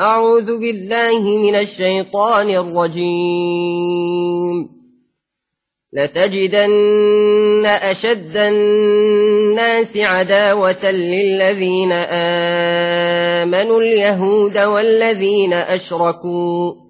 أعوذ بالله من الشيطان الرجيم. لتجدن أشد الناس عداوة للذين آمنوا اليهود والذين أشركوا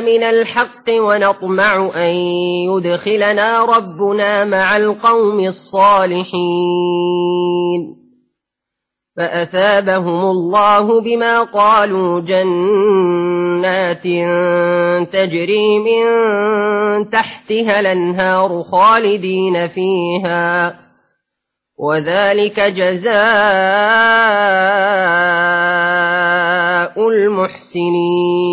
من الحق ونطمع أن يدخلنا ربنا مع القوم الصالحين فأثابهم الله بما قالوا جنات تجري من تحتها الأنهار خالدين فيها وذلك جزاء المحسنين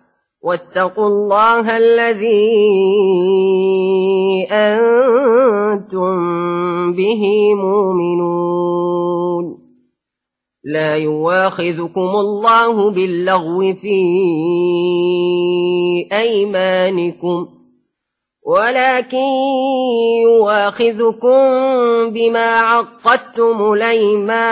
واتقوا الله الذي أنتم به مؤمنون. لا يواخذكم الله باللغو في أيمانكم ولكن يواخذكم بما عقدتم الأيمان.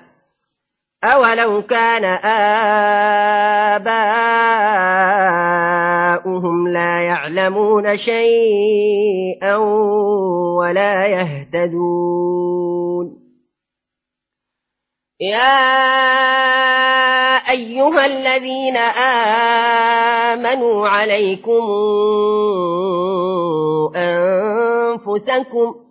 أولو كان آباؤهم لا يعلمون شيئا ولا يهتدون يا أيها الذين آمنوا عليكم أنفسكم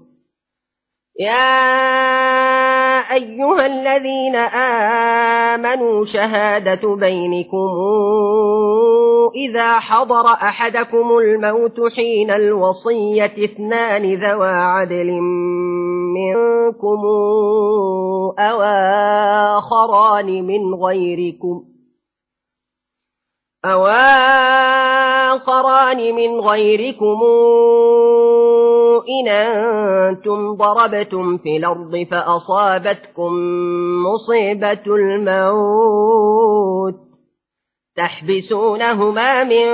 يا أيها الذين آمنوا شهادة بينكم إذا حضر أحدكم الموت حين الوصية اثنان ذوى عدل منكم أو آخران من غيركم أو آخران من غيركم إن أنتم ضربتم في الأرض فأصابتكم مصيبة الموت تحبسونهما من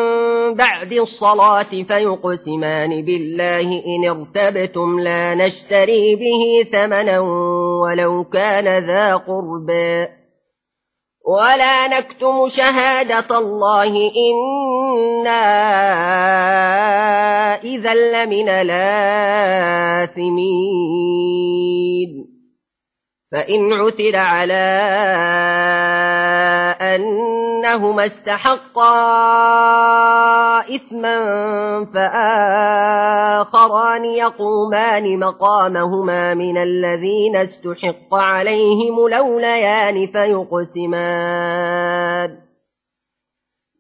بعد الصلاة فيقسمان بالله إن ارتبتم لا نشتري به ثمنا ولو كان ذا قربى ولا نكتم شهادة الله إنا إذا لمن الآثمين فإن عثر على أنهما استحقا إثما فآخران يقومان مقامهما من الذين استحق عليهم لوليان فيقسمان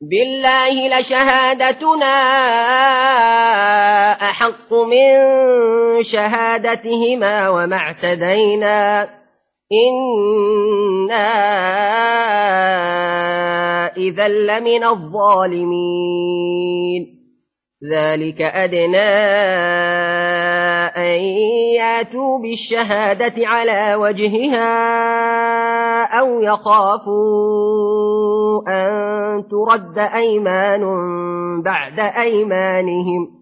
بالله لشهادتنا أحق من شهادتهما وما اعتدينا. إنا إذا لمن الظالمين. ذلك أدنى أن ياتوا بالشهادة على وجهها أو يخافوا أن ترد أيمان بعد أيمانهم.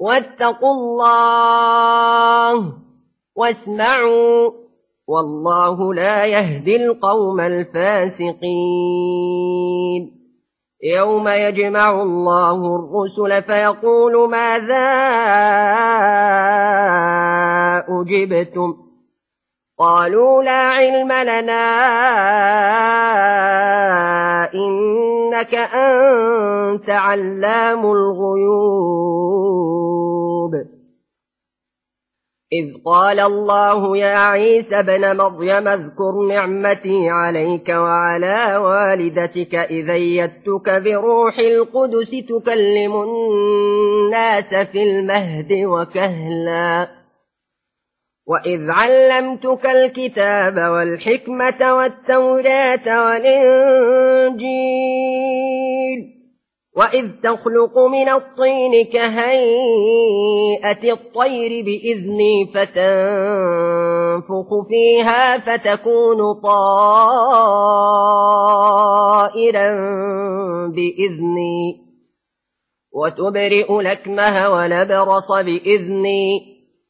واتقوا الله واسمعوا والله لا يهدي القوم الفاسقين. يوم يجمع الله الرسل فيقول ماذا أجبتم؟ قالوا لا علم لنا إنك أنت علام الغيوب. إذ قال الله يا عيسى بن مريم اذكر نعمتي عليك وعلى والدتك إذ أيدتك بروح القدس تكلم الناس في المهد وكهلا. وإذ علمتك الكتاب والحكمة والتوراة والإنجيل وإذ تخلق من الطين كهيئة الطير بإذني فتنفخ فيها فتكون طائرا بإذني وتبرئ لكمه ولبرص بإذني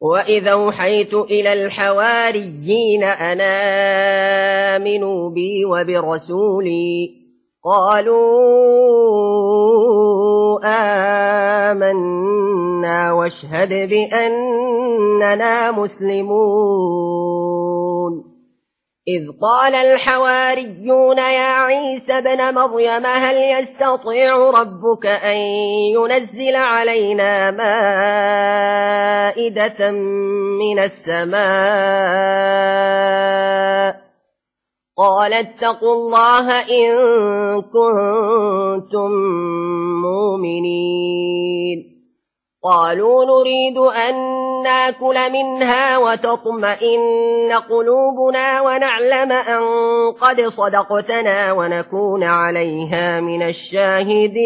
وإذا أوحيت إلى الحواريين أن آمنوا بي وبرسولي قالوا آمنا واشهد بأننا مسلمون إذ قال الحواريون يا عيسى بن مريم هل يستطيع ربك أن ينزل علينا مائدة من السماء؟ قال اتقوا الله إن كنتم مؤمنين. قالوا نريد أن ناكل منها وتطمئن قلوبنا ونعلم أن قد صدقتنا ونكون عليها من الشاهدين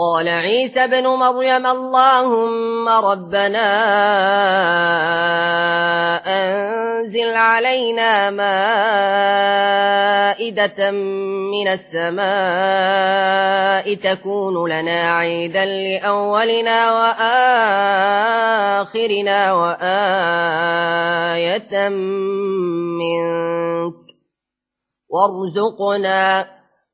قال عيسى بن مريم اللهم ربنا أنزل علينا مائدة من السماء تكون لنا عيدا لأولنا وآخرنا وآية منك وارزقنا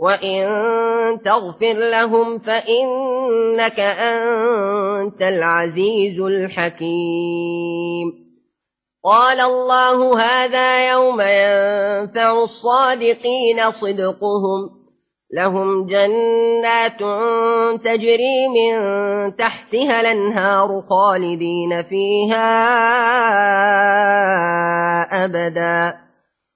وإن تغفر لهم فإنك أنت العزيز الحكيم قال الله هذا يوم ينفع الصادقين صدقهم لهم جنات تجري من تحتها الانهار خالدين فيها أبداً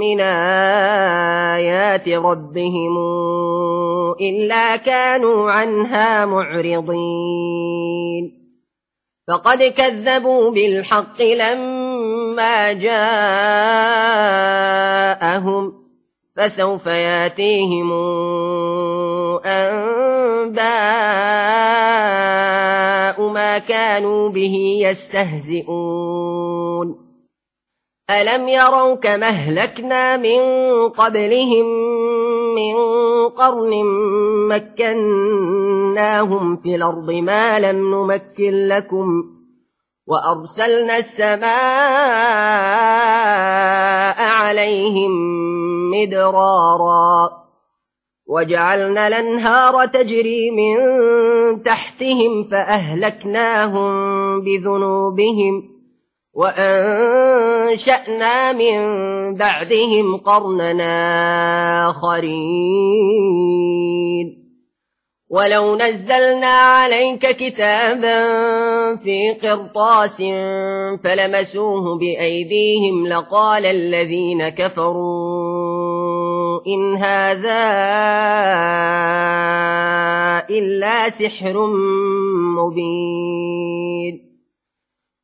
من آيات ربهم إلا كانوا عنها معرضين. فقد كذبوا بالحق لما جاءهم فسوف ياتيهم أنباء ما كانوا به يستهزئون. ألم يروا كما أهلكنا من قبلهم من قرن مكناهم في الأرض ما لم نمكن لكم وأرسلنا السماء عليهم مدرارا وجعلنا الأنهار تجري من تحتهم فأهلكناهم بذنوبهم وأنشأنا من بعدهم قرننا آخرين. ولو نزلنا عليك كتابا في قرطاس فلمسوه بأيديهم لقال الذين كفروا إن هذا إلا سحر مبين.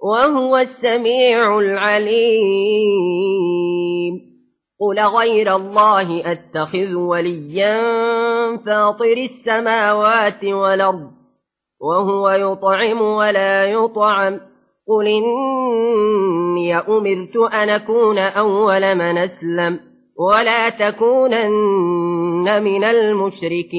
وهو السميع العليم. قل غير الله أتخذ وليا فاطر السماوات والأرض وهو يطعم ولا يطعم. قل إني أمرت أن أكون أول من أسلم ولا تكونن من المشركين.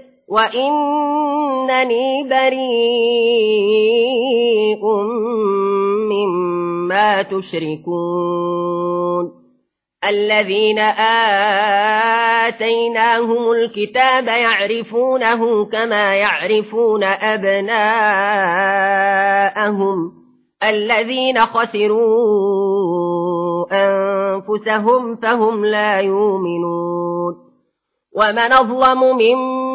وإنني بريء مما تشركون الذين آتيناهم الكتاب يعرفونه كما يعرفون أبناءهم الذين خسروا أنفسهم فهم لا يؤمنون ومن أظلم ممن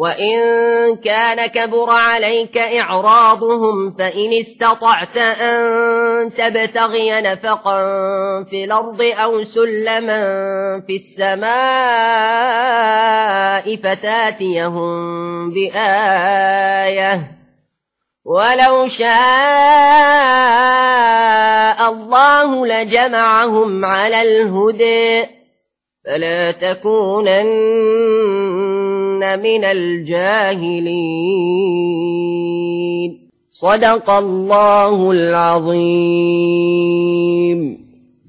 وإن كان كبر عليك إعراضهم فإن استطعت أن تبتغي نفقا في الأرض أو سلما في السماء فتاتيهم بآية ولو شاء الله لجمعهم على الهدى فلا تكونن من الجاهلين. صدق الله العظيم.